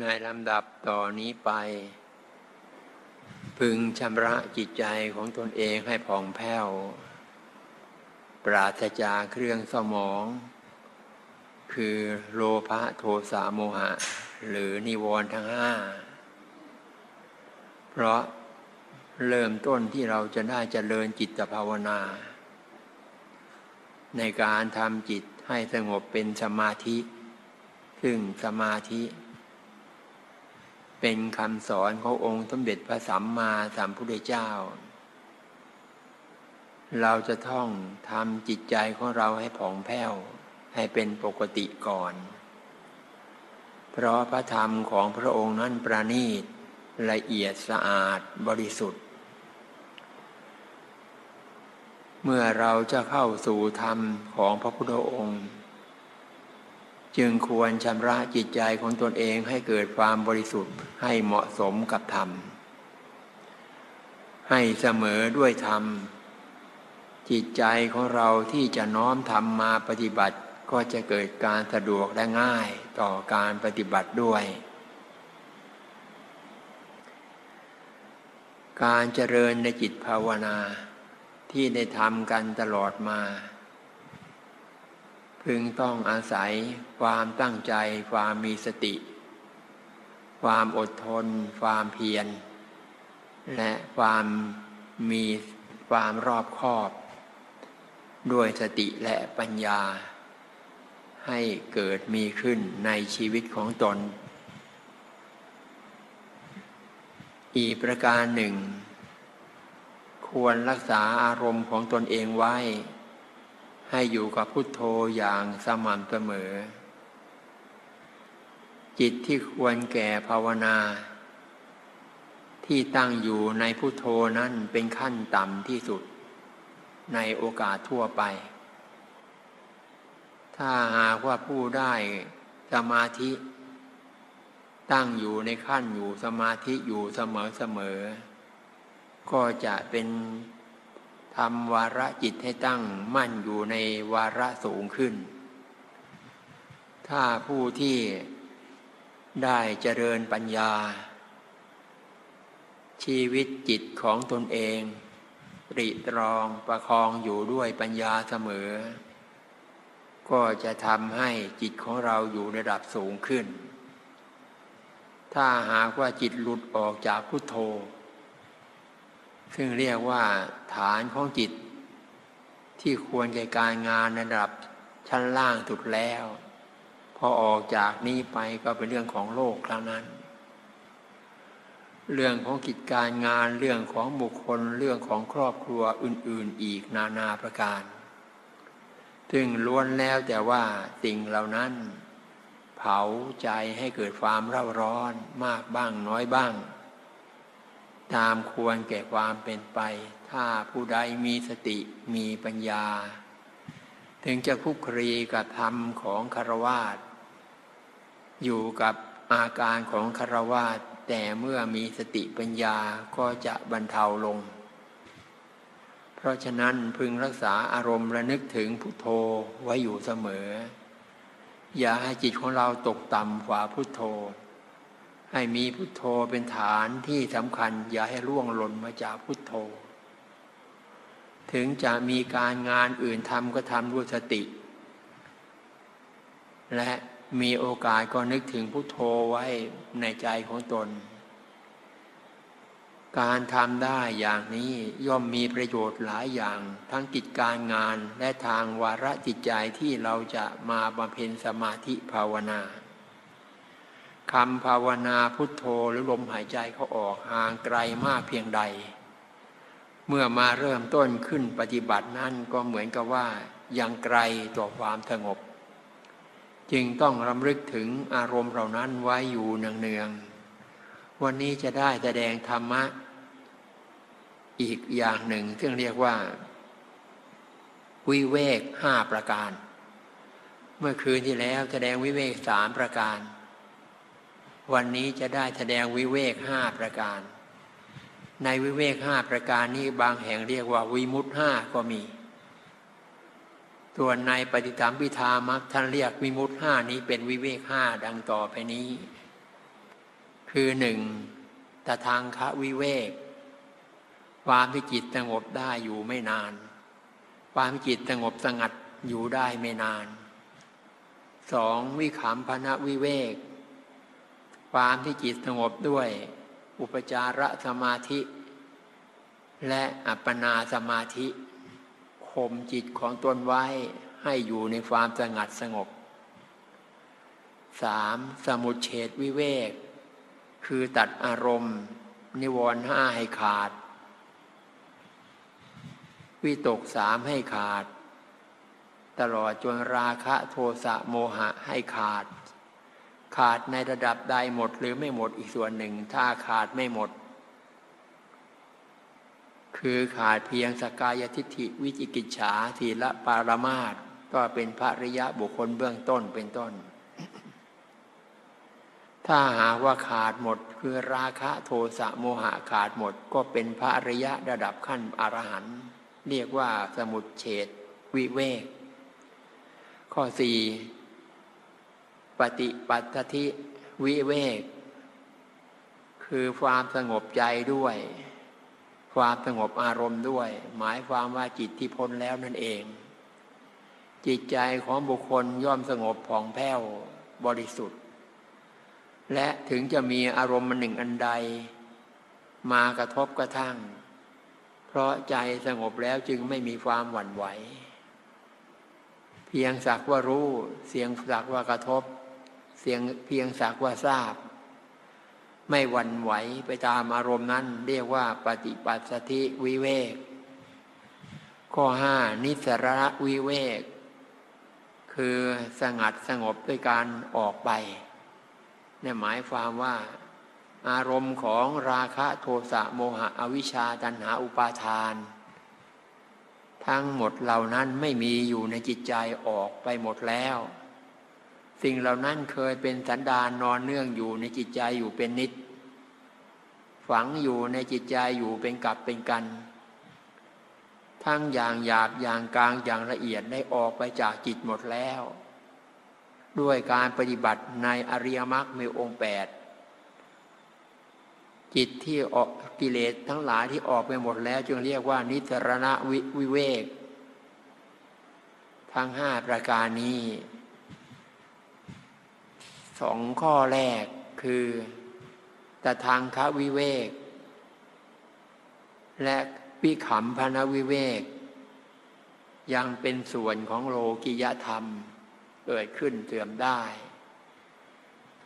ในลำดับต่อนนี้ไป พึงชำระจิตใจของตนเองให้ผ่องแผ้ว ปราศจากเครื่องสมอง คือโลภะโทสะโมหะ หรือนิวรณ์ทั้งห้า เพราะเริ่มต้นที่เราจะได้เจริญจิตภาวนา ในการทำจิตให้สงบเป็นสมาธิ ซึ่งสมาธิ เป็นคำสอนขององค์สมเด็จพระสัมมาสัมพุทธเจ้า เราจะท่องทำจิตใจของเราให้ผ่องแผ้ว ให้เป็นปกติก่อน เพราะพระธรรมของพระองค์นั้นประณีตละเอียดสะอาดบริสุทธิ์ เมื่อเราจะเข้าสู่ธรรมของพระพุทธองค์ จึงควรชำระจิตใจของตนเองให้เกิดความบริสุทธิ์ให้เหมาะสมกับธรรม ให้เสมอด้วยธรรม จิตใจของเราที่จะน้อมทำมาปฏิบัติ ก็จะเกิดการสะดวกและง่ายต่อการปฏิบัติด้วย การเจริญในจิตภาวนาที่ได้ทำกันตลอดมา พึงต้องอาศัยความตั้งใจ ความมีสติ ความอดทน ความเพียร และความมีความรอบคอบ ด้วยสติและปัญญา ให้เกิดมีขึ้นในชีวิตของตน อีกประการหนึ่งควรรักษาอารมณ์ของตนเองไว้ ให้อยู่กับพุทโธอย่างสม่ำเสมอ จิตที่ควรแก่ภาวนา ที่ตั้งอยู่ในพุทโธนั้นเป็นขั้นต่ำที่สุด ในโอกาสทั่วไป ถ้าหากว่าผู้ได้สมาธิ ตั้งอยู่ในขั้นอยู่สมาธิอยู่เสมอเสมอ ก็จะเป็น ทำวาระจิตให้ตั้งมั่นอยู่ในวาระสูงขึ้น ถ้าผู้ที่ได้เจริญปัญญา ชีวิตจิตของตนเองริตรองประคองอยู่ด้วยปัญญาเสมอ ก็จะทำให้จิตของเราอยู่ระดับสูงขึ้น ถ้าหากว่าจิตหลุดออกจากพุทโธ ซึ่งเรียกว่าฐานของจิต ที่ควรแก่การงานระดับชั้นล่างสุดแล้ว พอออกจากนี้ไปก็เป็นเรื่องของโลกแล้วนั้น เรื่องของกิจการงานเรื่องของบุคคลเรื่องของครอบครัวอื่น ๆ อีกนานาประการถึงล้วนแล้วแต่ว่าสิ่งเหล่านั้น เผาใจให้เกิดความเร่าร้อนมากบ้างน้อยบ้าง ตามควรแก่ความเป็นไป ถ้าผู้ใดมีสติมีปัญญา ถึงจะคุกครีกับธรรมของคารวาสอยู่กับอาการของคารวาสแต่เมื่อมีสติปัญญาก็จะบรรเทาลง เพราะฉะนั้นพึงรักษาอารมณ์ระนึกถึงพุทโธไว้อยู่เสมอ อย่าให้จิตของเราตกต่ำกว่าพุทโธ ให้มีพุทโธเป็นฐานที่สำคัญ อย่าให้ล่วงหล่นมาจากพุทโธ ถึงจะมีการงานอื่นทำก็ทำด้วยสติ และมีโอกาสก็นึกถึงพุทโธไว้ในใจของตน การทำได้อย่างนี้ย่อมมีประโยชน์หลายอย่าง ทั้งกิจการงานและทางวาระจิตใจที่เราจะมาบำเพ็ญสมาธิภาวนา คำภาวนาพุทโธหรือลมหายใจเขาออกห่างไกลมากเพียงใด เมื่อมาเริ่มต้นขึ้นปฏิบัตินั่นก็เหมือนกับว่ายังไกลต่อความสงบ จึงต้องรำลึกถึงอารมณ์เหล่านั้นไว้อยู่เนืองๆวันนี้จะได้แสดงธรรมะ อีกอย่างหนึ่งซึ่งเรียกว่า วิเวกห้าประการ เมื่อคืนที่แล้วแสดงวิเวกสามประการ วันนี้จะได้แสดงวิเวกห้าประการ ในวิเวกห้าประการนี้บางแห่งเรียกว่าวิมุตห้าก็มี ส่วนในปฏิธรรมพิธามักท่านเรียกวิมุตห้านี้เป็นวิเวกห้าดังต่อไปนี้ คือหนึ่งตทางคะวิเวก ความที่จิตสงบได้อยู่ไม่นาน ความมีจิตสงบสงัดอยู่ได้ไม่นานสองวิขำพนะวิเวก ความที่จิตสงบด้วย อุปจารสมาธิ และอัปปนาสมาธิข่มจิตของตนไว้ให้อยู่ในความสงัดสงบสามสมุดเฉดวิเวก คือตัดอารมณ์ นิวรณ์ห้าให้ขาด วิตกสามให้ขาด ตลอดจนราคะโทสะโมหะให้ขาด ขาดในระดับใดหมดหรือไม่หมดอีกส่วนหนึ่ง ถ้าขาดไม่หมด คือขาดเพียงสกายทิฏฐิวิจิกิจฉาทีละปารมาตก็เป็นพระริยะบุคคลเบื้องต้นเป็นต้น ถ้าหากว่าขาดหมดคือราคะโทสะโมหะขาดหมด ก็เป็นพระริยะระดับขั้นอรหันต์เรียกว่าสมุดเฉดวิเวกข้อสี่ ปฏิปัตติวิเวก คือความสงบใจด้วย ความสงบอารมณ์ด้วย หมายความว่าจิตที่พ้นแล้วนั่นเอง จิตใจของบุคคลย่อมสงบผ่องแผ้วบริสุทธิ์ และถึงจะมีอารมณ์หนึ่งอันใด มากระทบกระทั่ง เพราะใจสงบแล้วจึงไม่มีความหวั่นไหว เพียงสักว่ารู้เสียงสักว่ากระทบ เสียงเพียงสักว่าทราบ ไม่หวั่นไหวไปตามอารมณ์นั้น เรียกว่าปฏิปัสสธิวิเวก ข้อห้านิสระวิเวก คือสงัดสงบด้วยการออกไปนี่ยหมายความว่าอารมณ์ของราคะโทสะโมหะอวิชชาตัณหาอุปาทาน ทั้งหมดเหล่านั้นไม่มีอยู่ในจิตใจออกไปหมดแล้ว สิ่งเหล่านั้นเคยเป็นสันดานนอนเนื่องอยู่ในจิตใจอยู่เป็นนิด ฝังอยู่ในจิตใจอยู่เป็นกับเป็นกัน ทั้งอย่างหยาบอย่างกลางอย่างละเอียดได้ออกไปจากจิตหมดแล้ว ด้วยการปฏิบัติในอริยมรรคมีองค์แปดจิตที่ออกกิเลสทั้งหลายที่ออกไปหมดแล้ว จึงเรียกว่า นิสรณววิเวก ทั้งห้าประการนี้ สองข้อแรกคือตทางควิเวก และวิขำพนวิเวก ยังเป็นส่วนของโลกิยธรรม เกิดขึ้นเสื่อมได้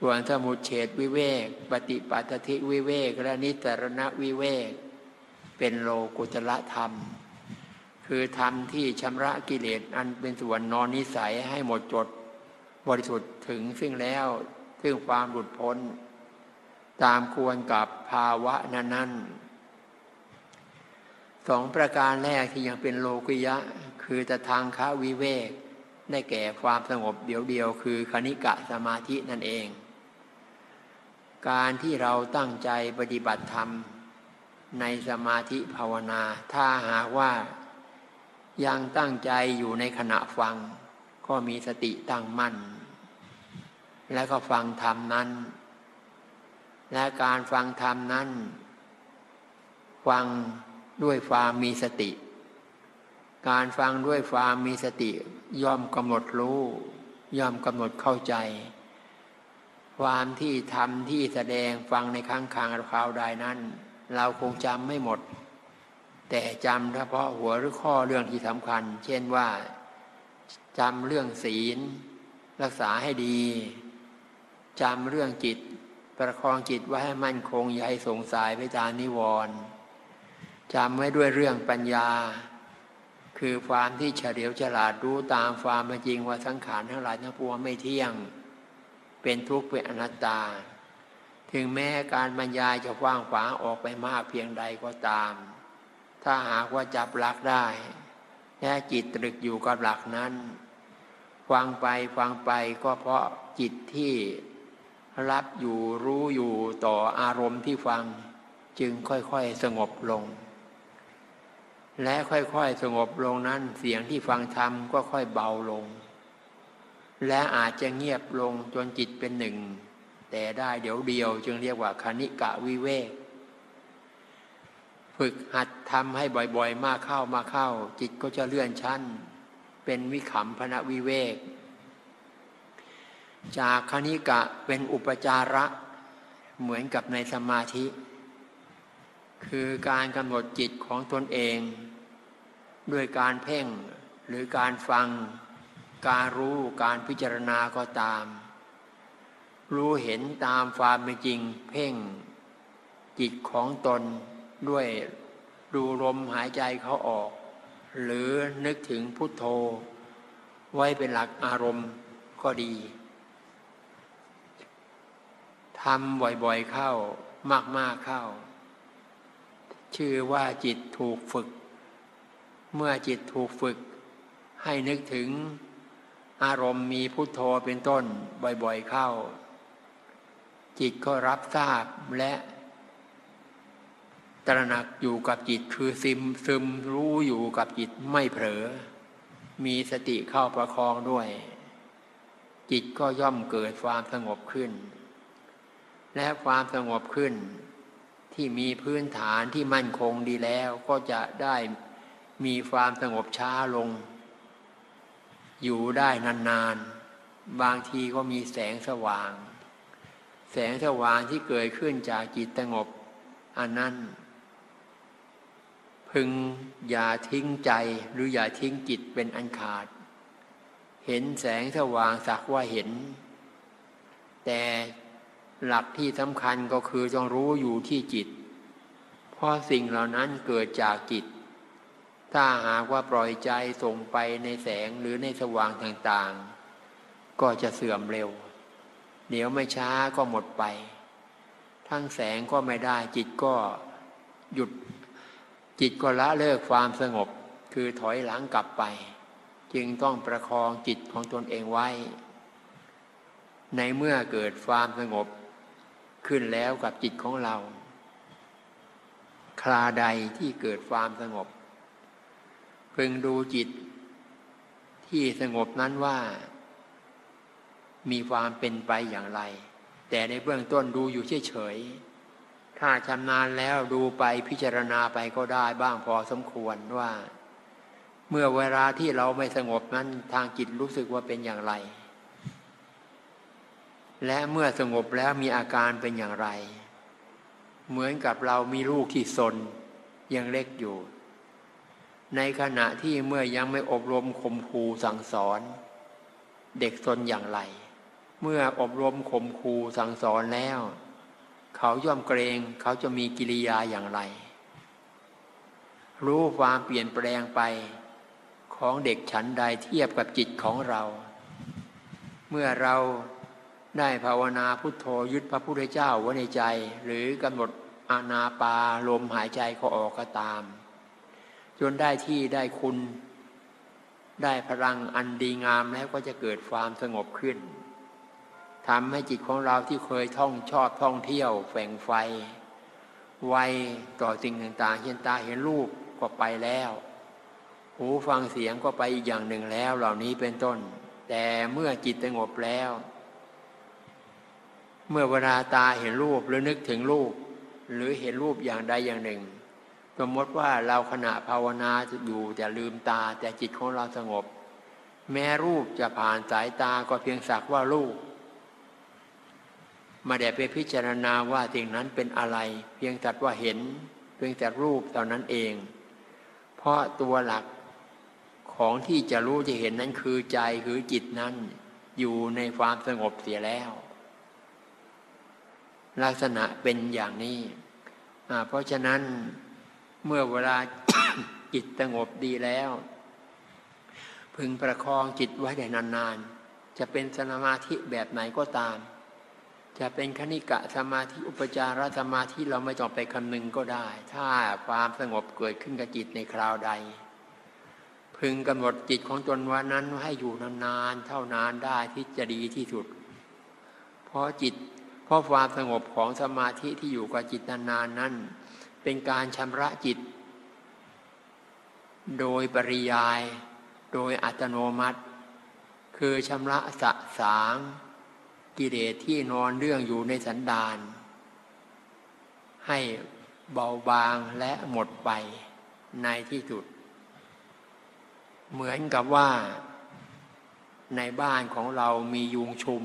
ส่วนสมุเฉดวิเวก ปฏิปัติทิวิเวก และนิสรณวิเวก เป็นโลกุตละธรรม คือธรรมที่ชำระกิเลสอันเป็นส่วนนอนนิสัยให้หมดจด บริสุทธิ์ถึงซึ่งแล้วซึ่งความหลุดพ้น ตามควรกับภาวะนั้นๆสองประการแรกที่ยังเป็นโลกุยะ คือตะทางคะวิเวก ได้แก่ความสงบเดียวเดียวคือคณิกะสมาธินั่นเอง การที่เราตั้งใจปฏิบัติธรรม ในสมาธิภาวนา ถ้าหากว่ายังตั้งใจอยู่ในขณะฟัง ก็มีสติตั้งมั่น และก็ฟังธรรมนั้น และการฟังธรรมนั้น ฟังด้วยความมีสติ การฟังด้วยความมีสติ ย่อมกำหนดรู้ ย่อมกำหนดเข้าใจ ความที่ทำที่แสดงฟังในครั้งครางคราวใดนั้น เราคงจำไม่หมด แต่จำเฉพาะหัวหรือข้อเรื่องที่สำคัญ เช่นว่าจำเรื่องศีล รักษาให้ดี จำเรื่องจิต ประคองจิตไว้ให้มั่นคงอย่าให้สงสัยไปตามนิวรณ์จำไว้ด้วยเรื่องปัญญา คือความที่เฉลียวฉลาดรู้ตามความเป็นจริงว่าสังขารทั้งหลายทั้งปวงไม่เที่ยง เป็นทุกข์เป็นอนัตตา ถึงแม้การบรรยายจะกว่างขวางออกไปมากเพียงใดก็ตาม ถ้าหากว่าจับหลักได้แค่จิตตรึกอยู่กับหลักนั้น ฟังไปฟังไปก็เพราะจิตที่ รับอยู่รู้อยู่ต่ออารมณ์ที่ฟังจึงค่อยๆสงบลง และค่อยๆสงบลงนั้นเสียงที่ฟังธรรมก็ค่อยเบาลง และอาจจะเงียบลงจนจิตเป็นหนึ่ง แต่ได้เดี๋ยวเดียวจึงเรียกว่าคณิกะวิเวกฝึกหัดทำให้บ่อยๆ มากเข้ามาเข้า จิตก็จะเลื่อนชั้น เป็นวิขำพนะวิเวก จากคณิกะเป็นอุปจาระเหมือนกับในสมาธิ คือการกำหนดจิตของตนเอง ด้วยการเพ่งหรือการฟัง การรู้การพิจารณาก็ตาม รู้เห็นตามความเป็นจริง เพ่ง จิตของตนด้วยดูลมหายใจเขาออก หรือนึกถึงพุทโธ ไว้เป็นหลักอารมณ์ก็ดี ทำบ่อยๆเข้ามากๆเข้า ชื่อว่าจิตถูกฝึก เมื่อจิตถูกฝึก ให้นึกถึงอารมณ์มีพุทโธเป็นต้นบ่อยๆเข้า จิตก็รับทราบและตระหนักอยู่กับจิตคือซึมซึมรู้อยู่กับจิตไม่เผลอ มีสติเข้าประคองด้วย จิตก็ย่อมเกิดความสงบขึ้น และความสงบขึ้นที่มีพื้นฐานที่มั่นคงดีแล้วก็จะได้มีความสงบช้าลง อยู่ได้นานๆ บางทีก็มีแสงสว่าง แสงสว่างที่เกิดขึ้นจากจิตสงบอันนั้น พึงอย่าทิ้งใจหรืออย่าทิ้งจิตเป็นอันขาด เห็นแสงสว่างสักว่าเห็น แต่ หลักที่สำคัญก็คือต้องรู้อยู่ที่จิต เพราะสิ่งเหล่านั้นเกิดจากจิต ถ้าหากว่าปล่อยใจส่งไปในแสงหรือในสว่างต่างๆ ก็จะเสื่อมเร็ว เดี๋ยวไม่ช้าก็หมดไป ทั้งแสงก็ไม่ได้จิตก็หยุด จิตก็ละเลิกความสงบ คือถอยหลังกลับไป จึงต้องประคองจิตของตนเองไว้ ในเมื่อเกิดความสงบ ขึ้นแล้วกับจิตของเรา คลาใดที่เกิดความสงบพึงดูจิต ที่สงบนั้นว่า มีความเป็นไปอย่างไร แต่ในเบื้องต้นดูอยู่เฉยๆถ้าชำนาญแล้วดูไปพิจารณาไปก็ได้บ้างพอสมควรว่า เมื่อเวลาที่เราไม่สงบนั้นทางจิตรู้สึกว่าเป็นอย่างไร และเมื่อสงบแล้วมีอาการเป็นอย่างไร เหมือนกับเรามีลูกที่สนยังเล็กอยู่ ในขณะที่เมื่อยังไม่อบรมข่มคูสั่งสอน เด็กสนอย่างไร เมื่ออบรมข่มคูสั่งสอนแล้ว เขาย่อมเกรงเขาจะมีกิริยาอย่างไร รู้ความเปลี่ยนแปลงไปของเด็กฉันใดเทียบกับจิตของเรา เมื่อเรา ได้ภาวนาพุทโธยึดพระพุทธเจ้าไว้ในใจ หรือกำหนดอานาปาลมหายใจเขาออกก็ตาม จนได้ที่ได้คุณ ได้พลังอันดีงามแล้วก็จะเกิดความสงบขึ้นทำให้จิตของเราที่เคยท่องชอบท่องเที่ยวแฝงไฟ ไวต่อสิ่งต่างๆเห็นตาเห็นรูปก็ไปแล้ว หูฟังเสียงก็ไปอีกอย่างหนึ่งแล้วเหล่านี้เป็นต้น แต่เมื่อจิตสงบแล้ว เมื่อเวลาตาเห็นรูปหรือนึกถึงรูป หรือเห็นรูปอย่างใดอย่างหนึ่ง สมมติว่าเราขณะภาวนาอยู่แต่ลืมตาแต่จิตของเราสงบ แม้รูปจะผ่านสายตาก็เพียงสักว่ารูปมาแด่ไปพิจารณาว่าสิ่งนั้นเป็นอะไร เพียงแต่ว่าเห็น เพียงแต่รูปเท่านั้นเอง เพราะตัวหลักของที่จะรู้จะเห็นนั้นคือใจคือจิตนั้น อยู่ในความสงบเสียแล้ว ลักษณะเป็นอย่างนี้เพราะฉะนั้นเมื่อเวลาจิตสงบดีแล้ว พึงประคองจิตไว้ได้นานๆ จะเป็นสมาธิแบบไหนก็ตาม จะเป็นคณิกะสมาธิอุปจารสมาธิเราไม่ต้องไปคำนึงก็ได้ ถ้าความสงบเกิดขึ้นกับจิตในคราวใด พึงกำหนดจิตของตนว่านั้นให้อยู่นานๆ เท่านานได้ที่จะดีที่สุด เพราะจิต เพราะความสงบของสมาธิที่อยู่กับจิตนานๆนั้น เป็นการชำระจิต โดยปริยาย โดยอัตโนมัติ คือชำระสะสางกิเลสที่นอนเรื่องอยู่ในสันดานให้เบาบางและหมดไปในที่สุด เหมือนกับว่าในบ้านของเรามียุงชุม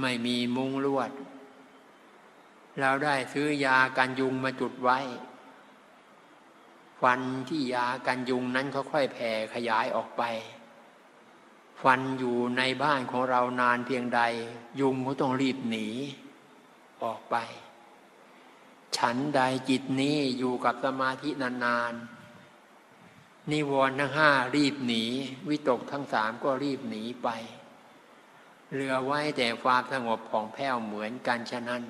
ไม่มีมุ้งลวด เราได้ซื้อยากันยุงมาจุดไว้ ฟันที่ยากันยุงนั้นค่อยๆแผ่ขยายออกไป ฟันอยู่ในบ้านของเรานานเพียงใด ยุงก็ต้องรีบหนีออกไป ฉันใดจิตนี้อยู่กับสมาธินานๆนิวรณ์ทั้งห้ารีบหนี วิตกทั้งสามก็รีบหนีไป เหลือไว้แต่ความสงบของแผ้วเหมือนกันฉะนั้น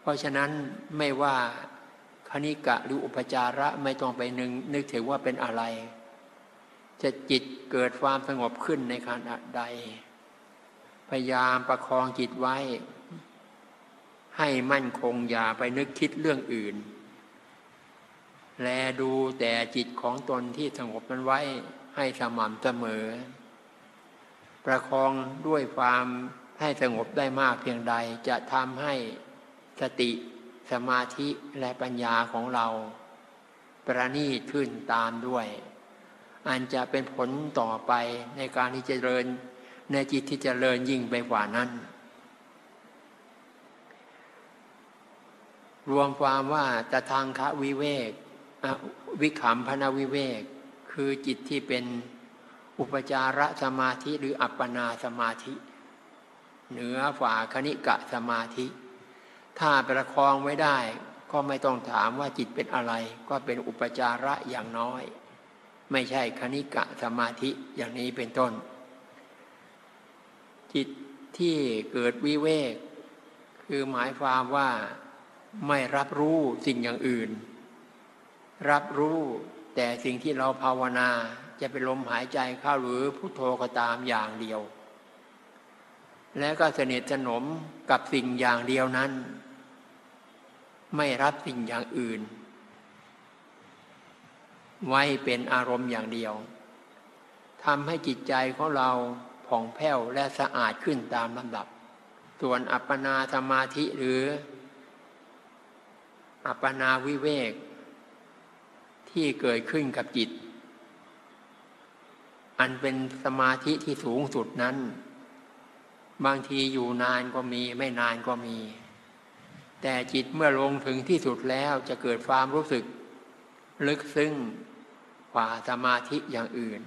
เพราะฉะนั้นไม่ว่าคณิกะหรืออุปจาระไม่ต้องไปนึงนึกถึงว่าเป็นอะไร จะจิตเกิดความสงบขึ้นในขณะใด พยายามประคองจิตไว้ ให้มั่นคงอย่าไปนึกคิดเรื่องอื่น แลดูแต่จิตของตนที่สงบมันไว้ให้สม่ำเสมอ ประคองด้วยความให้สงบได้มากเพียงใด จะทำให้สติสมาธิและปัญญาของเรา ประณีตขึ้นตามด้วย อันจะเป็นผลต่อไปในการที่จะเจริญในจิตที่จเจริญยิ่งไปกว่านั้น รวมความว่าจะทางคะวิเวกวิขำพนาวิเวก คือจิตที่เป็น อุปจารสมาธิหรืออัปปนาสมาธิ เหนือฝ่าคณิกะสมาธิ ถ้าประคองไว้ได้ ก็ไม่ต้องถามว่าจิตเป็นอะไร ก็เป็นอุปจาระอย่างน้อย ไม่ใช่คณิกะสมาธิอย่างนี้เป็นต้น จิตที่เกิดวิเวก คือหมายความว่าไม่รับรู้สิ่งอย่างอื่น รับรู้ แต่สิ่งที่เราภาวนาจะเป็นลมหายใจเข้าหรือพุโทโธก็ตามอย่างเดียว และก็สนิทสนมกับสิ่งอย่างเดียวนั้น ไม่รับสิ่งอย่างอื่น ไว้เป็นอารมณ์อย่างเดียวทำให้จิตใจของเราผ่องแผ้วและสะอาดขึ้นตามลำดับ ส่วนอัปปนาสมาธิหรือ อัปปนาวิเวก ที่เกิดขึ้นกับจิต อันเป็นสมาธิที่สูงสุดนั้น บางทีอยู่นานก็มีไม่นานก็มี แต่จิตเมื่อลงถึงที่สุดแล้วจะเกิดความรู้สึก ลึกซึ้งกว่าสมาธิอย่างอื่น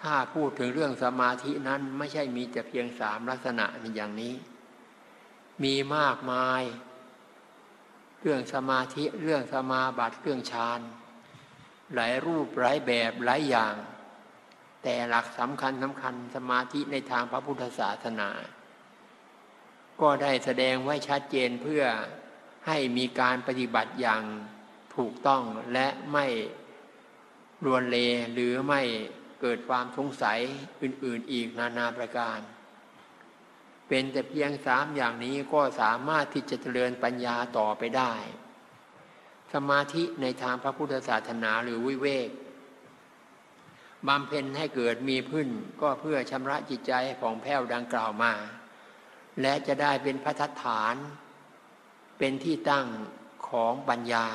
ถ้าพูดถึงเรื่องสมาธินั้นไม่ใช่มีแต่เพียงสามลักษณะอย่างนี้ มีมากมาย เรื่องสมาธิเรื่องสมาบัติเรื่องฌานหลายรูปหลายแบบหลายอย่าง แต่หลักสำคัญสำคัญสมาธิในทางพระพุทธศาสนา ก็ได้แสดงไว้ชัดเจนเพื่อให้มีการปฏิบัติอย่างถูกต้องและไม่รวนเลหรือไม่เกิดความสงสัยอื่นๆอีกนานาประการ เป็นแต่เพียงสามอย่างนี้ก็สามารถที่จะเจริญปัญญาต่อไปได้ สมาธิในทางพระพุทธศาสนาหรือวิเวกบำเพ็ญให้เกิดมีพื้นก็เพื่อชำระจิตใจผ่องแผ้วดังกล่าวมา และจะได้เป็นพระทัฐาน เป็นที่ตั้งของปัญญา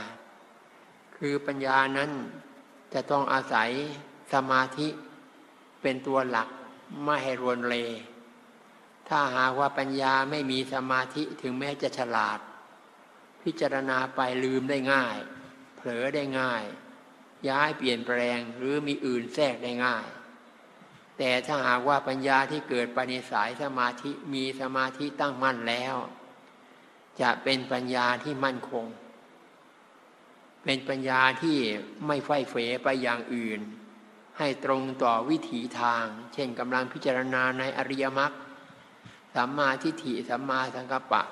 คือปัญญานั้นจะต้องอาศัยสมาธิเป็นตัวหลักไม่ให้รวนเล ถ้าหากว่าปัญญาไม่มีสมาธิถึงแม้จะฉลาด พิจารณาไปลืมได้ง่าย เผลอได้ง่าย ย้ายเปลี่ยนแปลงหรือมีอื่นแทรกได้ง่าย แต่ถ้าหากว่าปัญญาที่เกิดไปในสายสมาธิมีสมาธิตั้งมั่นแล้ว จะเป็นปัญญาที่มั่นคง เป็นปัญญาที่ไม่ไฟเฟไปอย่างอื่น ให้ตรงต่อวิถีทาง เช่นกำลังพิจารณาในอริยมรรค สัมมาทิฏฐิสัมมาสังกัปปะ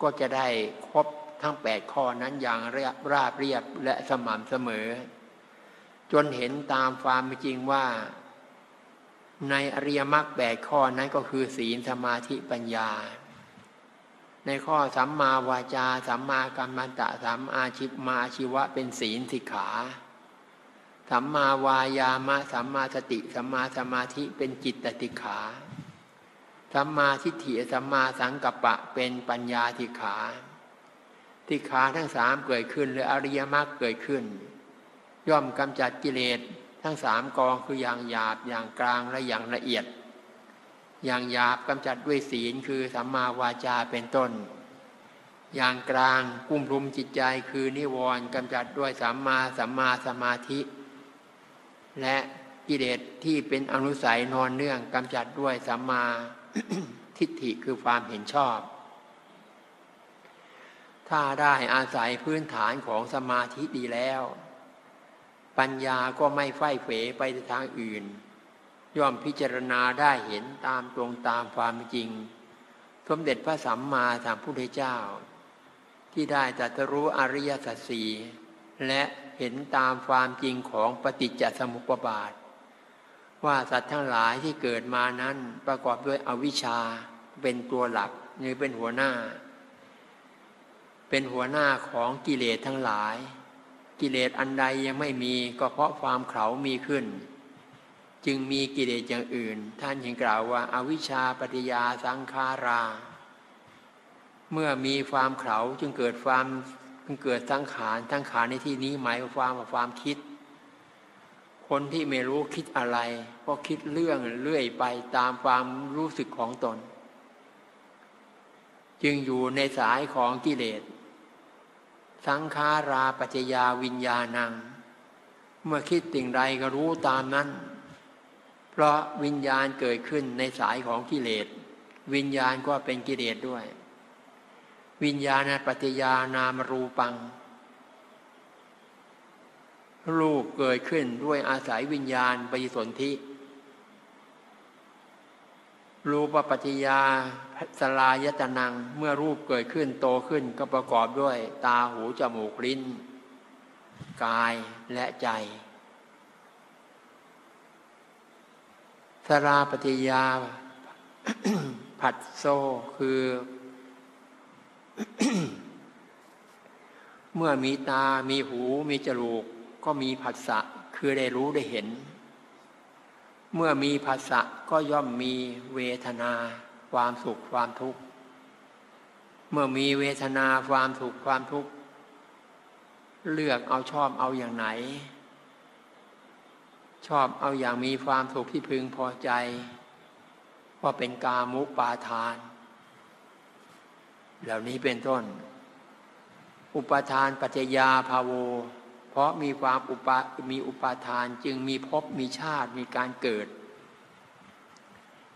ก็จะได้ครบทั้งแปดข้อนั้นอย่างเรียบราบเรียบและสม่ำเสมอ จนเห็นตามความจริงว่า ในอริยมรรคแปดข้อนั้นก็คือศีลสมาธิปัญญา ในข้อสัมมาวาจาสัมมากัมมันตะสัมอาชิมาชีวะเป็นศีลสิกขาสัมมาวายามะสัมมาสติสัมมาสมาธิเป็นจิตติขา สัมมาทิฏฐิสัมมาสังกัปปะเป็นปัญญาติขาติขาทั้งสามเกิดขึ้นหรืออริยมรรคเกิดขึ้น ย่อมกำจัดกิเลสทั้งสามกองคืออย่างหยาบอย่างกลางและอย่างละเอียด อย่างหยาบกำจัดด้วยศีลคือสัมมาวาจาเป็นต้น อย่างกลางกุ้มรุมจิตใจคือนิวรณ์กำจัดด้วยสัมมาสัมมาสมาธิ และกิเลสที่เป็นอนุสัยนอนเนื่องกำจัดด้วยสัมมา ทิฏฐิคือความเห็นชอบ ถ้าได้อาศัยพื้นฐานของสมาธิดีแล้ว ปัญญาก็ไม่ไฝ่เฝไปทางอื่น ย่อมพิจารณาได้เห็นตามตรงตามความจริง สมเด็จพระสัมมาสัมพุทธเจ้า ที่ได้ตรัสรู้อริยสัจสีและเห็นตามความจริงของปฏิจจสมุปบาท ว่าสัตว์ทั้งหลายที่เกิดมานั้นประกอบด้วยอวิชชา เป็นตัวหลักหรือเป็นหัวหน้า เป็นหัวหน้าของกิเลสทั้งหลาย กิเลสอันใดยังไม่มีก็เพราะความเขามีขึ้น จึงมีกิเลสอย่างอื่น ท่านยังกล่าวว่าอาวิชชาปฏิยาสังขารา เมื่อมีความเขาจึงเกิดความจึงเกิดสังขารสังขารในที่นี้หมายความว่าความคิด คนที่ไม่รู้คิดอะไร ก็คิดเรื่องเรื่อยไปตามความรู้สึกของตน จึงอยู่ในสายของกิเลส สังขาราปัจจยาวิญญาณัง เมื่อคิดสิ่งใดก็รู้ตามนั้น เพราะวิญญาณเกิดขึ้นในสายของกิเลส วิญญาณก็เป็นกิเลสด้วย วิญญาณปัจจยานามรูปัง รูปเกิดขึ้นด้วยอาศัยวิญญาณปฏิสนธิรูปปัจจยาสลายตนัง เมื่อรูปเกิดขึ้นโตขึ้นก็ประกอบด้วย ตาหูจมูกลิ้น กายและใจสราปฏิยาผัดโซคือ เมื่อมีตามีหูมีจมูก ก็มีผัสสะคือได้รู้ได้เห็น เมื่อมีภาษะก็ย่อมมีเวทนา ความสุขความทุกข์ เมื่อมีเวทนาความสุขความทุกข์ เลือกเอาชอบเอาอย่างไหน ชอบเอาอย่างมีความสุขที่พึงพอใจว่าเป็นกามุปาทาน เหล่านี้เป็นต้น อุปทานปัจจยาภาโว เพราะมีความอุปามีอุปาทานจึงมีภพมีชาติมีการเกิด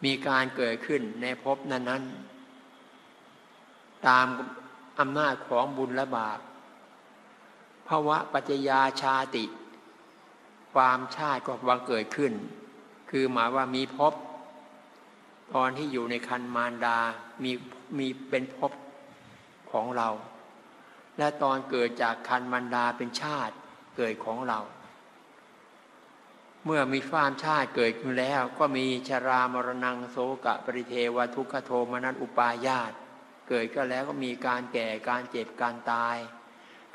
มีการเกิดขึ้นในภพนั้นนั้นตามอำนาจของบุญและบาปภาวะปัจจยาชาติ ความชาติก็วังเกิดขึ้น คือหมายว่ามีภพตอนที่อยู่ในคันมารดา มีมีเป็นภพของเรา และตอนเกิดจากคันมารดาเป็นชาติ เกิดของเรา เมื่อมีฟ้ามชาติเกิดขึ้นแล้ว ก็มีชรามรณงโสกะปริเทวทุกขโทมนันอุปายาตเกิดก็แล้วก็มีการแก่การเจ็บการตาย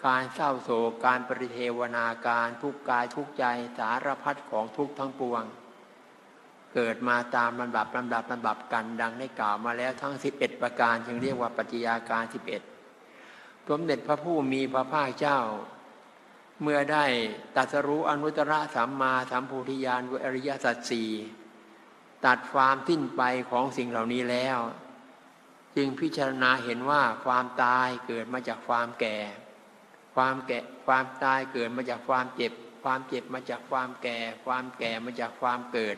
การเศร้าโศกการปริเทวนาการทุกกายทุกใจสารพัดของทุกทั้งปวง เกิดมาตามลำดับลำดับลำดับกันดังได้กล่าวมาแล้วทั้ง 11 ประการจึงเรียกว่าปัจจัยาการ 11สมเด็จพระผู้มีพระภาคเจ้า เมื่อได้ตัสรู้อนุตตรสัมมาสัมพุทธิญาณวิอริยสัจสี่ตัดความทิ้นไปของสิ่งเหล่านี้แล้ว จึงพิจารณาเห็นว่าความตายเกิดมาจากความแก่ ความแก่ความตายเกิดมาจากความเจ็บ ความเจ็บมาจากความแก่ ความแก่มาจากความเกิด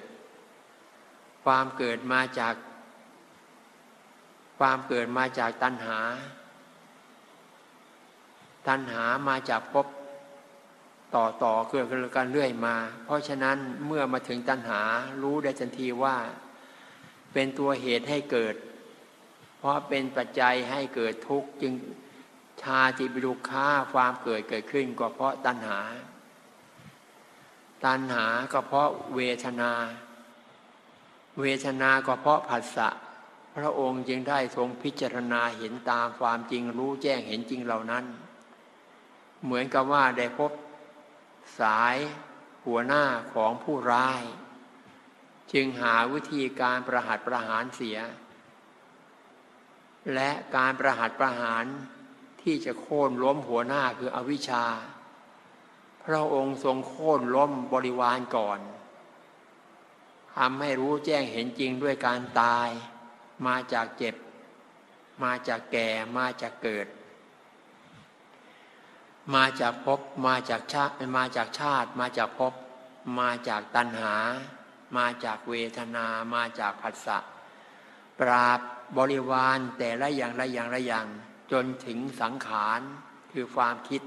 ความเกิดมาจาก ความเกิดมาจากตัณหา ตัณหามาจากภพ ต่อต่อเกิดกันเรื่อยมา เพราะฉะนั้นเมื่อมาถึงตัณหารู้ได้ทันทีว่า เป็นตัวเหตุให้เกิด เพราะเป็นปัจจัยให้เกิดทุกข์จึงชาติบิดุค้าความเกิดเกิดขึ้นก็เพราะตัณหา ตัณหาก็เพราะเวทนา เวทนาก็เพราะผัสสะพระองค์จึงได้ทรงพิจารณาเห็นตามความจริงรู้แจ้งเห็นจริงเหล่านั้น เหมือนกับว่าได้พบ สายหัวหน้าของผู้ร้าย จึงหาวิธีการประหัตประหารเสีย และการประหัตประหารที่จะโค่นล้มหัวหน้าคืออวิชชา พระองค์ทรงโค่นล้มบริวารก่อนทำให้รู้แจ้งเห็นจริงด้วยการตาย มาจากเจ็บ มาจากแก่มาจากเกิด มาจากภพมาจากชาติมาจากชาติ มาจากภพมาจากตัณหา มาจากเวทนา มาจากผัสสะปราบบริวารแต่ละอย่างละอย่างละอย่าง จนถึงสังขารคือความคิด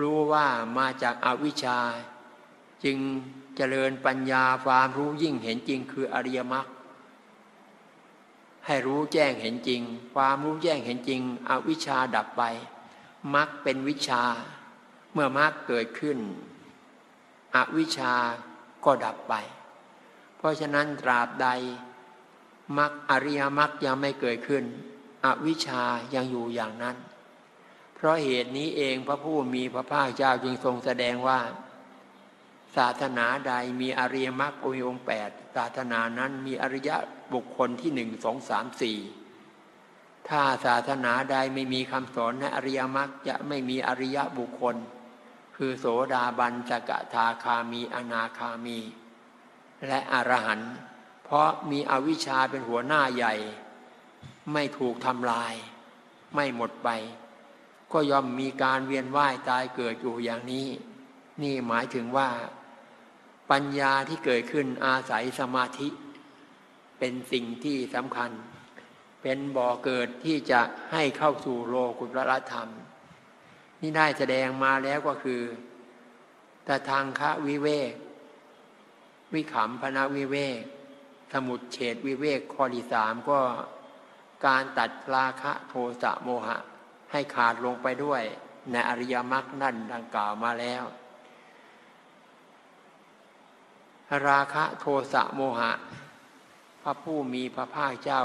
รู้ว่ามาจากอาวิชชา จึงเจริญปัญญาความรู้ยิ่งเห็นจริงคืออริยมรรคให้รู้แจ้งเห็นจริง ความรู้แจ้งเห็นจริง อวิชชาดับไป มรรคเป็นวิชา เมื่อมรรคเกิดขึ้น อวิชาก็ดับไป เพราะฉะนั้นตราบใดมรรคอริยมรรคยังไม่เกิดขึ้น อวิชายังอยู่อย่างนั้น เพราะเหตุนี้เองพระผู้มีพระภาคเจ้าจึงทรงแสดงว่า ศาสนาใดมีอริยมรรคองค์แปดศาสนานั้นมีอริยะบุคคลที่หนึ่งสองสามสี่ ถ้าศาสนาใดไม่มีคำสอนในอริยมรรคจะไม่มีอริยบุคคล คือโสดาบันสกทาคามีอนาคามี และอรหันต์เพราะมีอวิชชาเป็นหัวหน้าใหญ่ ไม่ถูกทำลาย ไม่หมดไป ก็ย่อมมีการเวียนว่ายตายเกิดอยู่อย่างนี้ นี่หมายถึงว่า ปัญญาที่เกิดขึ้นอาศัยสมาธิ เป็นสิ่งที่สำคัญ เป็นบ่อเกิดที่จะให้เข้าสู่โลกุตรธรรม นี่ได้แสดงมาแล้วก็คือตทางคะวิเวก วิขำพนาวิเวก สมุดเฉดวิเวกข้อที่สามก็การตัดราคะโทสะโมหะ ให้ขาดลงไปด้วยในอริยมรรคนั่นดังกล่าวมาแล้ว ราคะโทสะโมหะ พระผู้มีพระภาคเจ้า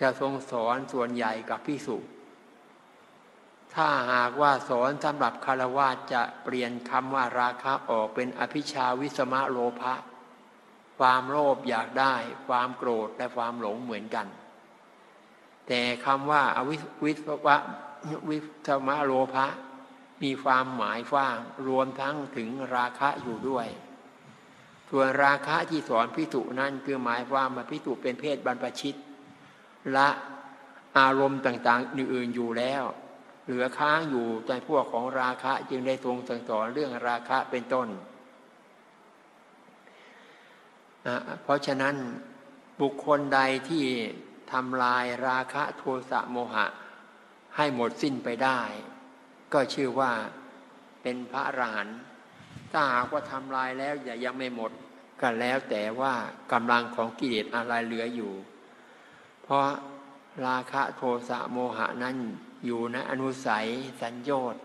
จะทรงสอนส่วนใหญ่กับพิสุถ้าหากว่าสอนสำหรับคารวะจะเปลี่ยนคำว่าราคะออกเป็นอภิชาวิสมะโลภะความโลภอยากได้ ความโกรธและความหลงเหมือนกัน แต่คำว่าอวิวิสวะวิสมะโลภะมีความหมายฟ้างรวมทั้งถึงราคะอยู่ด้วย ส่วนราคะที่สอนพิสุนั่นคือหมายว่ามาพิสุเป็นเพศบรรพชิต ละอารมณ์ต่างๆอื่นๆอยู่แล้ว เหลือค้างอยู่ในพวกของราคะจึงได้ทรงสั่งสอนเรื่องราคะเป็นต้น เพราะฉะนั้นบุคคลใดที่ทำลายราคะโทสะโมหะ ให้หมดสิ้นไปได้ ก็ชื่อว่าเป็นพระอรหันต์ถ้าหากว่าทำลายแล้วอย่ายังไม่หมดก็แล้วแต่ว่ากำลังของกิเลสอะไรเหลืออยู่ เพราะราคะโทสะโมหะนั้นอยู่ในอนุสัยสัญญอด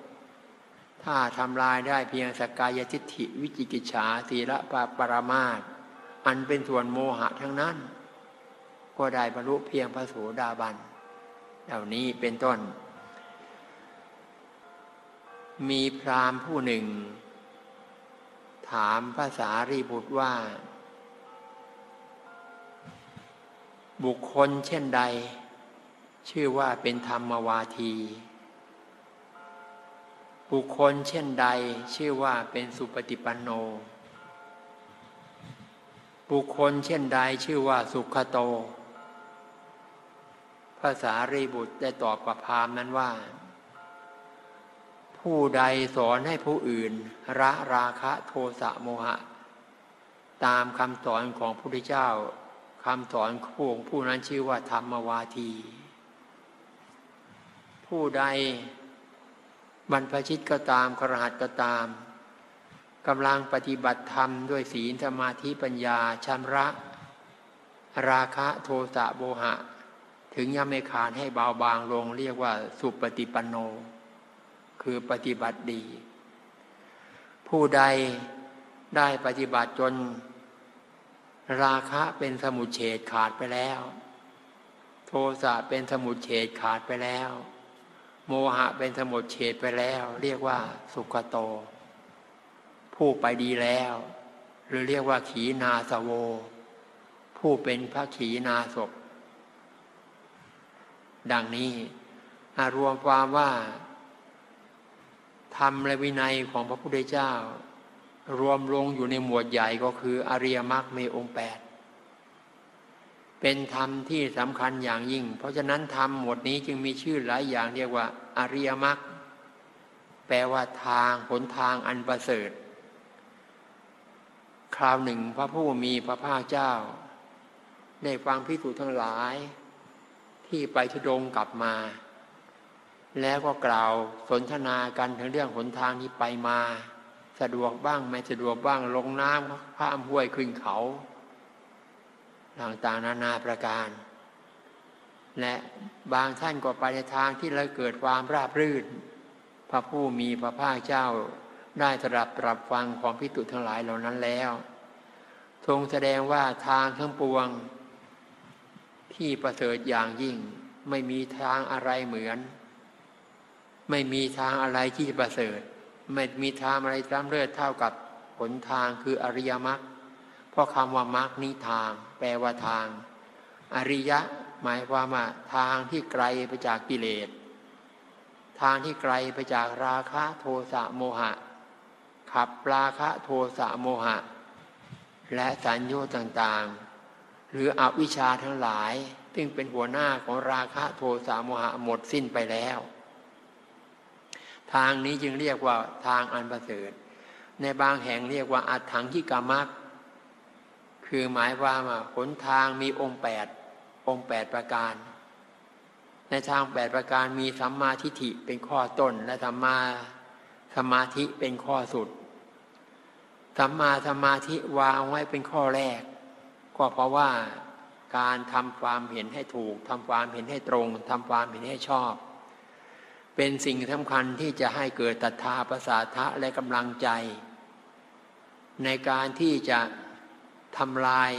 ถ้าทำลายได้เพียงสกายทิฏฐิวิจิกิจฉาสีละปปรมาตอันเป็นส่วนโมหะทั้งนั้น ก็ได้บรรลุเพียงพระโสดาบัน เหล่านี้เป็นต้น มีพรามผู้หนึ่ง ถามภาษารีบุตรว่า บุคคลเช่นใด ชื่อว่าเป็นธรรมวาที บุคคลเช่นใด ชื่อว่าเป็นสุปฏิปันโน บุคคลเช่นใดชื่อว่าสุขโต ภาษารีบุตรได้ตอบกับพามนั้นว่า ผู้ใดสอนให้ผู้อื่นละราคะโทสะโมหะ ตามคำสอนของพระพุทธเจ้า คำสอนของผู้นั้นชื่อว่าธรรมวาที ผู้ใดบรรพชิตก็ตามครหัสก็ตามกำลังปฏิบัติธรรมด้วยศีลสมาธิปัญญาชำระ ราคะโทสะโบหะ ถึงยังไม่ขาดให้เบาบางลง เรียกว่าสุปฏิปันโน คือปฏิบัติดี ผู้ใดได้ปฏิบัติจน ราคะเป็นสมุเฉดขาดไปแล้ว โทสะเป็นสมุเฉดขาดไปแล้ว โมหะเป็นสมุเฉดไปแล้ว เรียกว่าสุขโต ผู้ไปดีแล้ว หรือเรียกว่าขีนาสโว ผู้เป็นพระขีนาศพดังนี้รวมความว่าธรรมและวินัยของพระพุทธเจ้า รวมลงอยู่ในหมวดใหญ่ก็คืออริยมรรคมีองค์แปดเป็นธรรมที่สำคัญอย่างยิ่ง เพราะฉะนั้นธรรมหมวดนี้จึงมีชื่อหลายอย่างเรียกว่า อริยมรรคแปลว่าทางผลทางอันประเสริฐ คราวหนึ่งพระผู้มีพระภาคเจ้าได้ฟังพิสูจน์ทั้งหลาย ที่ไปทุดงกลับมา แล้วก็กล่าวสนทนากันถึงเรื่องหนทางที่ไปมา สะดวกบ้างไม่สะดวกบ้างลงน้ำข้ามห้วยขึ้นเขาต่างๆนานาประการ และบางท่านก็ไปในทางที่เราเกิดความราบรื่น พระผู้มีพระภาคเจ้าได้ตรับปรับฟังความพิจุทั้งหลายเหล่านั้นแล้ว ทรงแสดงว่าทางทั้งปวง ที่ประเสริฐอย่างยิ่ง ไม่มีทางอะไรเหมือน ไม่มีทางอะไรที่ประเสริฐ ไม่มีทางอะไรล้ำเลิศเท่ากับหนทางคืออริยมรรคเพราะคำว่ามรรคนี้ทาง แปลว่าทาง อริยะหมายความว่าทางที่ไกลไปจากกิเลส ทางที่ไกลไปจากราคะโทสะโมหะ ขับราคะโทสะโมหะ และสัญญาต่างๆ หรืออวิชชาทั้งหลาย ซึ่งเป็นหัวหน้าของราคะโทสะโมหะหมดสิ้นไปแล้ว ทางนี้จึงเรียกว่าทางอันประเสริฐในบางแห่งเรียกว่าอัตถังที่กามักคือหมายว่าหนทางมีองค์แปดองค์แปดประการ ในทางแปดประการมีสัมมาทิฏฐิเป็นข้อต้นและสัมมาสมาธิเป็นข้อสุดสัมมาสมาธิวางไว้เป็นข้อแรก ก็เพราะว่าการทำความเห็นให้ถูกทำความเห็นให้ตรงทำความเห็นให้ชอบ เป็นสิ่งสำคัญที่จะให้เกิดตัทาประสาทะและกำลังใจ ในการที่จะทำลาย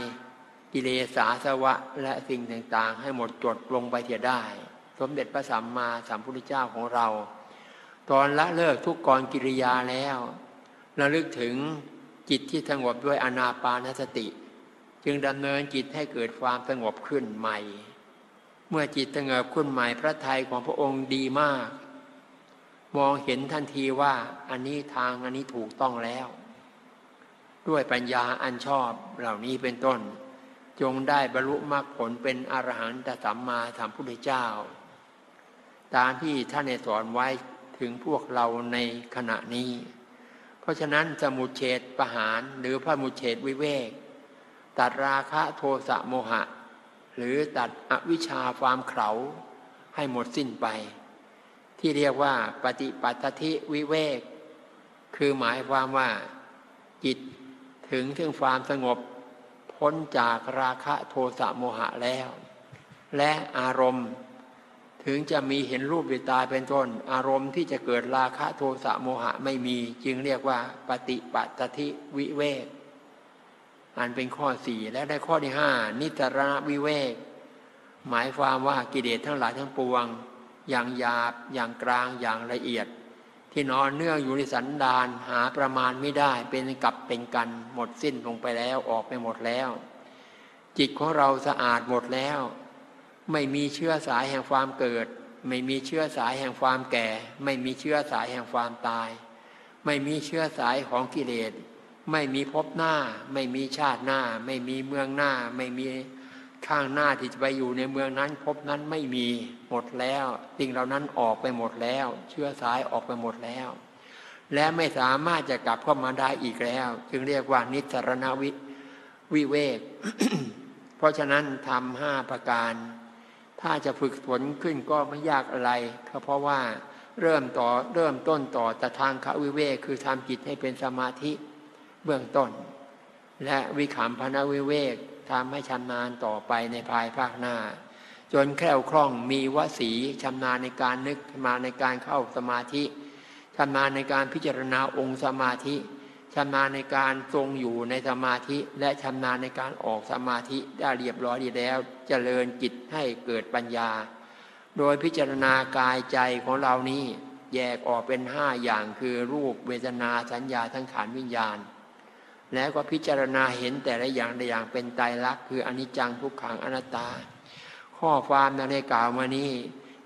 กิเลสาสวะและสิ่งต่างๆ ให้หมดจดลงไปเถียได้ สมเด็จพระสัมมาสัมพุทธเจ้าของเรา ตอนละเลิกทุกกรกิริยาแล้วระลึกถึงจิตที่สงบด้วยอนาปานสติ จึงดำเนินจิตให้เกิดความสงบขึ้นใหม่ เมื่อจิตสงบขึ้นใหม่พระทัยของพระองค์ดีมาก มองเห็นทันทีว่าอันนี้ทางอันนี้ถูกต้องแล้ว ด้วยปัญญาอันชอบเหล่านี้เป็นต้น จงได้บรรลุมรรคผลเป็นอรหันตสัมมาสัมพุทธเจ้า ตามที่ท่านได้สอนไว้ถึงพวกเราในขณะนี้ เพราะฉะนั้นสมุเฉดประหารหรือพระมุเฉดวิเวก ตัดราคะโทสะโมหะ หรือตัดอวิชชาความเขาให้หมดสิ้นไป ที่เรียกว่า ปฏิปัตติวิเวก คือหมายความว่าจิตถึงถึงความสงบ พ้นจากราคะโทสะโมหะแล้ว และอารมณ์ถึงจะมีเห็นรูปวิตาเป็นต้น อารมณ์ที่จะเกิดราคะโทสะโมหะไม่มี จึงเรียกว่า ปฏิปัตติวิเวก อันเป็นข้อสี่และได้ข้อที่ห้านิจรณวิเวก หมายความว่ากิเลสทั้งหลายทั้งปวง อย่างหยาบอย่างกลางอย่างละเอียด ที่นอนเนื่องอยู่ในสันดานหาประมาณไม่ได้เป็นกับเป็นกันหมดสิ้นลงไปแล้วออกไปหมดแล้ว จิตของเราสะอาดหมดแล้ว ไม่มีเชื้อสายแห่งความเกิด ไม่มีเชื้อสายแห่งความแก่ ไม่มีเชื้อสายแห่งความตาย ไม่มีเชื้อสายของกิเลสไม่มีพบหน้า ไม่มีชาติหน้า ไม่มีเมืองหน้า ไม่มีข้างหน้าที่จะไปอยู่ในเมืองนั้นพบนั้นไม่มีหมดแล้ว สิ่งเหล่านั้นออกไปหมดแล้ว เชื้อสายออกไปหมดแล้ว และไม่สามารถจะกลับเข้ามาได้อีกแล้ว จึงเรียกว่านิสรณวิวิเวก เพราะฉะนั้นทำห้าประการ ถ้าจะฝึกฝนขึ้นก็ไม่ยากอะไรก็เพราะว่าเริ่มต่อเริ่มต้นต่อแต่ทางขวิเวกคือทำจิตให้เป็นสมาธิเบื้องต้น และวิขำพนวิเวกทำให้ชำนาญต่อไปในภายภาคหน้า จนแคล่วคล่องมีวสีชำนาญในการนึกมาในการเข้าสมาธิชำนาญในการพิจารณาองค์สมาธิชำนาญในการทรงอยู่ในสมาธิ และชำนาญในการออกสมาธิได้เรียบร้อยดีแล้วจเจริญจิตให้เกิดปัญญา โดยพิจารณากายใจของเรานี้แยกออกเป็นห้าอย่างคือรูปเวทนาสัญญาทั้งขานวิญญาณ แล้วก็พิจารณาเห็นแต่ละอย่างละอย่างเป็นไตรลักษณ์คืออนิจจังทุกขังอนัตตา ข้อความในกล่าวมานี้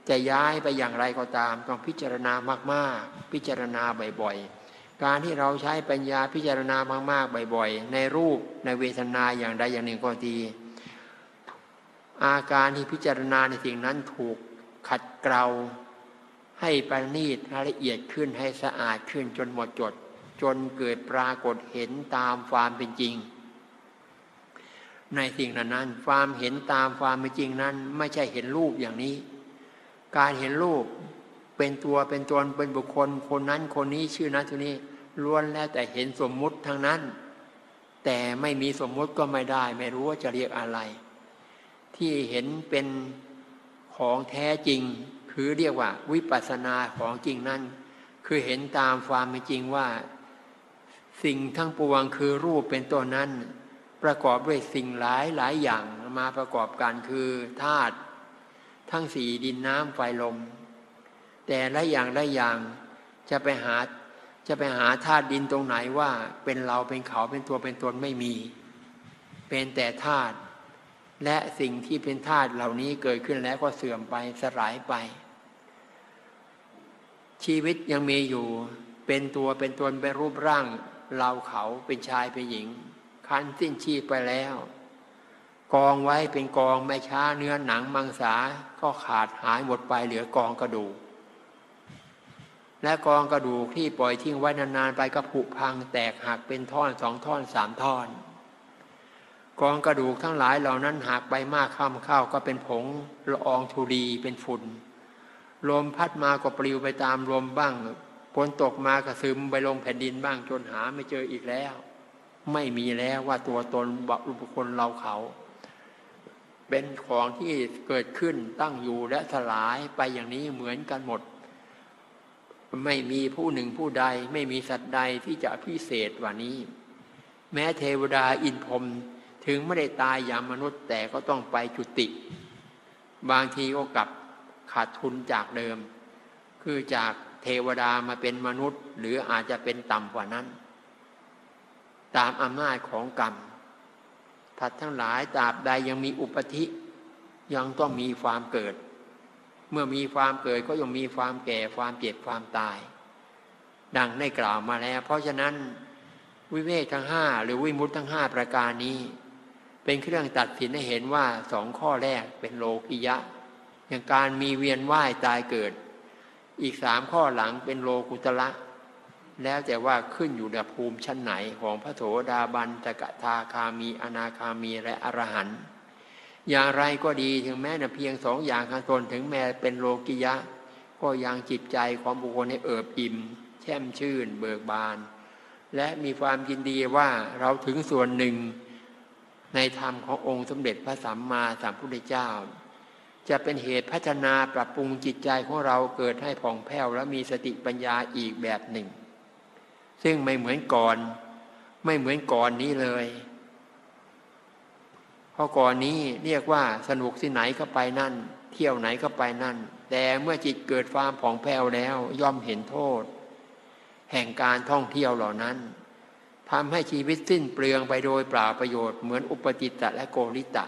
จะย้ายไปอย่างไรก็ตาม ต้องพิจารณามากๆ พิจารณาบ่อยๆ การที่เราใช้ปัญญาพิจารณามากๆ บ่อยๆ ในรูปในเวทนาอย่างใดอย่างหนึ่งก็ดี อาการที่พิจารณาในสิ่งนั้นถูกขัดเกลาให้ประณีตละเอียดขึ้นให้สะอาดขึ้นจนหมดจด จนเกิดปรากฏเห็นตามความเป็นจริง ในสิ่งนั้นนั้น ความเห็นตามความเป็นจริงนั้น ไม่ใช่เห็นรูปอย่างนี้ การเห็นรูปเป็นตัวเป็นตนเป็นบุคคล คนนั้นคนนี้ชื่อนั้นตัวนี้ล้วนแล้วแต่เห็นสมมุติทั้งนั้น แต่ไม่มีสมมุติก็ไม่ได้ ไม่รู้ว่าจะเรียกอะไร ที่เห็นเป็นของแท้จริง คือเรียกว่า วิปัสสนาของจริงนั่นคือเห็นตามความเป็นจริงว่า สิ่งทั้งปวงคือรูปเป็นตัวนั้น ประกอบด้วยสิ่งหลายหลายอย่างมาประกอบกันคือธาตุทั้งสี่ดินน้ำไฟลม แต่ละอย่างละอย่างจะไปหาจะไปหาธาตุดินตรงไหนว่าเป็นเราเป็นเขาเป็นตัวเป็นตนไม่มี เป็นแต่ธาตุและสิ่งที่เป็นธาตุเหล่านี้เกิดขึ้นแล้วก็เสื่อมไปสลายไป ชีวิตยังมีอยู่ เป็นตัวเป็นตนเป็นรูปร่าง เราเขาเป็นชายเป็นหญิง คันสิ้นชีพไปแล้ว กองไว้เป็นกองไม่ช้าเนื้อหนังมังสาก็ขาดหายหมดไปเหลือกองกระดูก และกองกระดูกที่ปล่อยทิ้งไว้นานๆไปก็ผุพังแตกหักเป็นท่อนสองท่อนสามท่อนกองกระดูกทั้งหลายเหล่านั้นหากไปมากข้ามเข้าก็เป็นผงละอองธุลีเป็นฝุ่นลมพัดมาก็ปลิวไปตามลมบ้างฝนตกมากระซึมไปลงแผ่นดินบ้างจนหาไม่เจออีกแล้ว ไม่มีแล้วว่าตัวตนบุคคลเราเขา เป็นของที่เกิดขึ้นตั้งอยู่และสลายไปอย่างนี้เหมือนกันหมด ไม่มีผู้หนึ่งผู้ใด ไม่มีสัตว์ใดที่จะพิเศษกว่านี้ แม้เทวดาอินพรมถึงไม่ได้ตายอย่างมนุษย์แต่ก็ต้องไปจุติ บางทีก็กลับขาดทุนจากเดิม คือจากเทวดามาเป็นมนุษย์ หรืออาจจะเป็นต่ำกว่านั้น ตามอำนาจของกรรมทัดทั้งหลายตราบใดยังมีอุปธิ ยังต้องมีความเกิด เมื่อมีความเกิดก็ยังมีความแก่ความเจ็บความตาย ดังได้กล่าวมาแล้ว เพราะฉะนั้นวิเวกทั้งห้าหรือวิมุตทั้งห้าประการนี้ เป็นเครื่องตัดสินให้เห็นว่าสองข้อแรกเป็นโลกิยะ อย่างการมีเวียนว่ายตายเกิด อีกสามข้อหลังเป็นโลกุตละ แล้วแต่ว่าขึ้นอยู่ในภูมิชั้นไหนของพระโสดาบันตกทาคามี อนาคามีและอรหันต์อย่างไรก็ดีถึงแม้เพียงสองอย่างข้างตนถึงแม้เป็นโลกิยะ ก็ยังจิตใจของบุคคลให้เอิบอิ่ม แช่มชื่น เบิกบาน และมีความยินดีว่าเราถึงส่วนหนึ่ง ในธรรมขององค์สมเด็จพระสัมมาสัมพุทธเจ้า จะเป็นเหตุพัฒนาปรับปรุงจิตใจของเราเกิดให้ผ่องแผ้วและมีสติปัญญาอีกแบบหนึ่ง ซึ่งไม่เหมือนก่อน ไม่เหมือนก่อนนี้เลย เพราะก่อนนี้เรียกว่าสนุกที่ไหนก็ไปนั่น เที่ยวไหนก็ไปนั่น แต่เมื่อจิตเกิดความผ่องแผ้วแล้ว ย่อมเห็นโทษ แห่งการท่องเที่ยวเหล่านั้นทำให้ชีวิตสิ้นเปลืองไปโดยเปล่าประโยชน์เหมือนอุปจิตตะและโกริตะ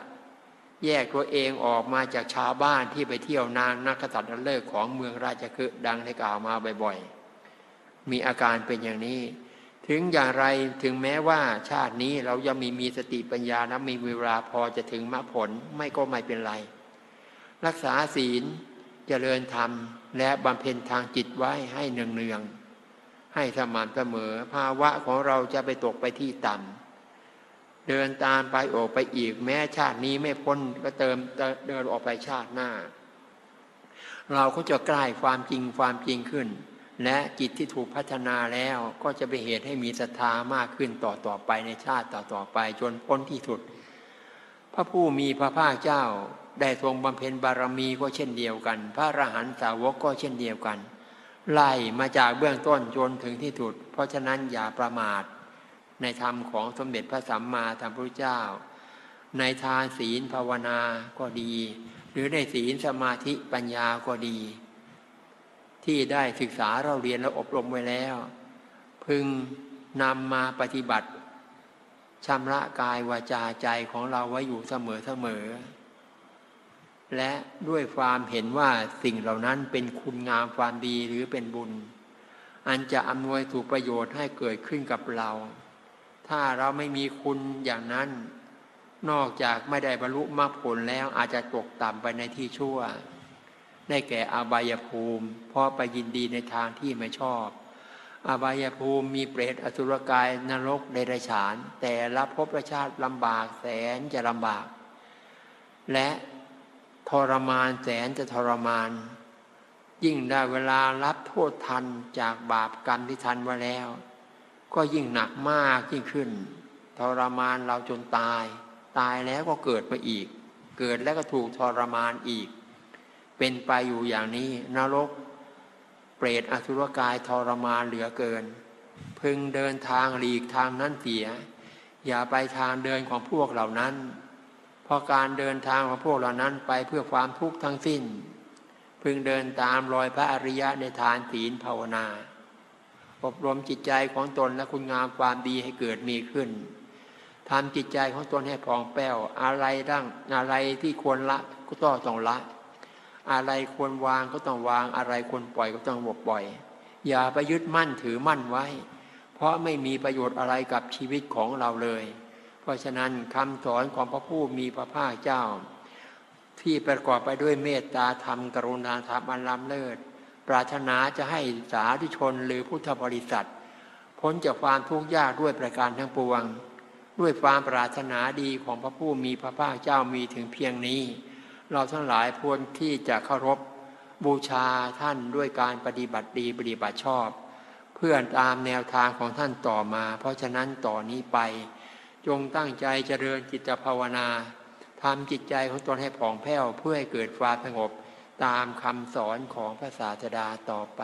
แยกตัวเองออกมาจากชาวบ้านที่ไปเที่ยวนางนักษัตริย์เลิกของเมืองราชคฤห์ดังที่กล่าวมาบ่อยๆ มีอาการเป็นอย่างนี้ ถึงอย่างไรถึงแม้ว่าชาตินี้เรายังมีมีสติปัญญาและมีเวลาพอจะถึงมรรคผลไม่ก็ไม่เป็นไร รักษาศีลเจริญธรรม และบำเพ็ญทางจิตไว้ให้เนืองๆให้สม่ำเสมอ ภาวะของเราจะไปตกไปที่ต่ำเดินตามไปออกไปอีก แม้ชาตินี้ไม่พ้นก็เติมเดินออกไปชาติหน้า เราก็จะใกล้ความจริงความจริงขึ้น และจิตที่ถูกพัฒนาแล้วก็จะไปเหตุให้มีศรัทธามากขึ้นต่อต่อไปในชาติต่อต่อไปจนพ้นที่สุด พระผู้มีพระภาคเจ้าได้ทรงบำเพ็ญบารมีก็เช่นเดียวกัน พระอรหันตสาวกก็เช่นเดียวกัน ไล่มาจากเบื้องต้นจนถึงที่สุด เพราะฉะนั้นอย่าประมาท ในธรรมของสมเด็จพระสัมมาสัมพุทธเจ้า ในทานศีลภาวนาก็ดี หรือในศีลสมาธิปัญญาก็ดี ที่ได้ศึกษาเราเรียนและอบรมไว้แล้ว พึงนำมาปฏิบัติชำระกายวาจาใจของเราไว้อยู่เสมอเสมอ และด้วยความเห็นว่าสิ่งเหล่านั้นเป็นคุณงามความดีหรือเป็นบุญ อันจะอำนวยถูกประโยชน์ให้เกิดขึ้นกับเรา ถ้าเราไม่มีคุณอย่างนั้น นอกจากไม่ได้บรรลุมรรคผลแล้วอาจจะตกต่ำไปในที่ชั่ว ได้แก่อบายภูมิ เพราะไปยินดีในทางที่ไม่ชอบ อบายภูมิมีเปรตอสุรกายนรกเดรัจฉาน แต่ละภพประชาติลำบากแสนจะลำบาก และทรมานแสนจะทรมาน ยิ่งได้เวลารับโทษทันจากบาปกรรมที่ทันไว้แล้ว ก็ยิ่งหนักมากยิ่งขึ้น ทรมานเราจนตาย ตายแล้วก็เกิดมาอีก เกิดแล้วก็ถูกทรมานอีก เป็นไปอยู่อย่างนี้ นรก เปรตอสุรกายทรมานเหลือเกิน พึงเดินทางหลีกทางนั้นเสีย อย่าไปทางเดินของพวกเหล่านั้น เพราะการเดินทางของพวกเหล่านั้นไปเพื่อความทุกข์ทั้งสิ้น พึงเดินตามรอยพระอริยะในทานศีลภาวนาอบรมจิตใจของตนและคุณงามความดีให้เกิดมีขึ้นทำจิตใจของตนให้ผ่องแป้วอะไรดั้งอะไรที่ควรละก็ต้องต้องละ อะไรควรวางก็ต้องวาง อะไรควรปล่อยก็ต้องบปล่อย อย่าไปยึดมั่นถือมั่นไว้ เพราะไม่มีประโยชน์อะไรกับชีวิตของเราเลย เพราะฉะนั้นคำสอนของพระผู้มีพระภาคเจ้า ที่ประกอบไปด้วยเมตตาธรรม กรุณาธรรมอันล้ำเลิศ ปรารถนาจะให้สาธุชนหรือพุทธบริษัท พ้นจากความทุกข์ยากด้วยประการทั้งปวง ด้วยความปรารถนาดีของพระผู้มีพระภาคเจ้ามีถึงเพียงนี้ เราทั้งหลายควรที่จะเคารพบูชาท่านด้วยการปฏิบัติดีปฏิบัติชอบ เพื่อตามแนวทางของท่านต่อมา เพราะฉะนั้นต่อนนี้ไป จงตั้งใจเจริญจิตภาวนาทำจิตใจของตนให้ผ่องแผ้วเพื่อให้เกิดความสงบตามคำสอนของพระศาสดาต่อไป